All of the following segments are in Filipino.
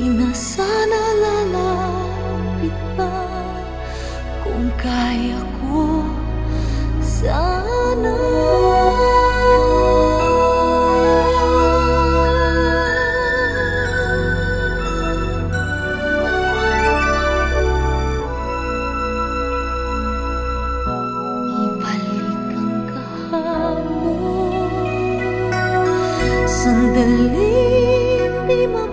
Inasana lalapit pa. Kung kaya ko sana. Ibalik ang kahapon Sandaling di mapagod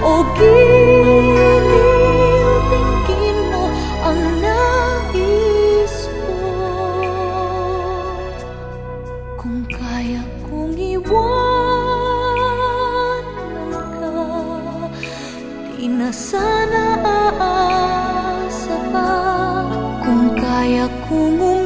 O ginitingin mo ang nais ko Kung kaya kong iwanan ka Di na sana aasa pa. Kung kaya kong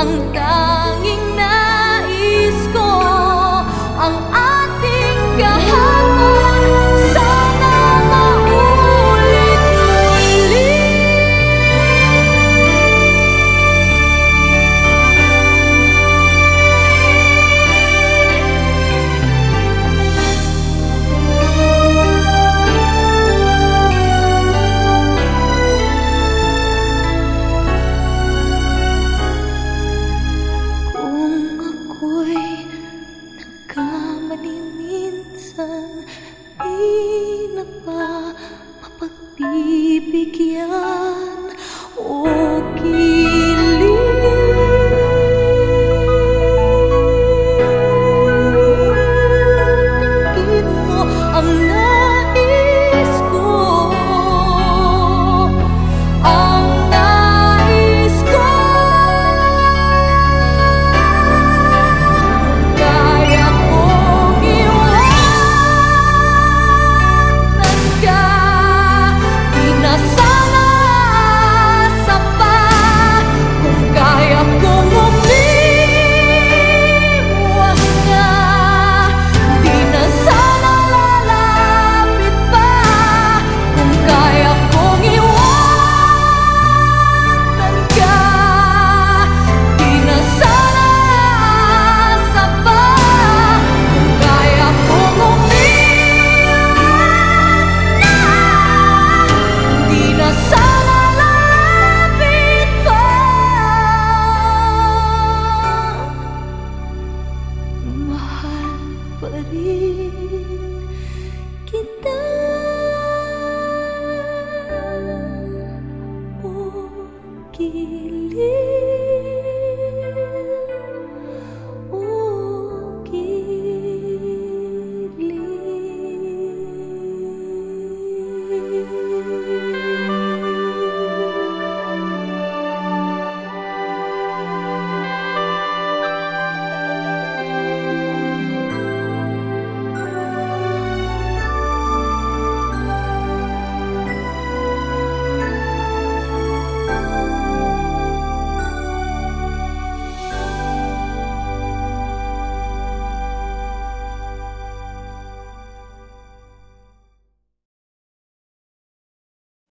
ang tanging kilig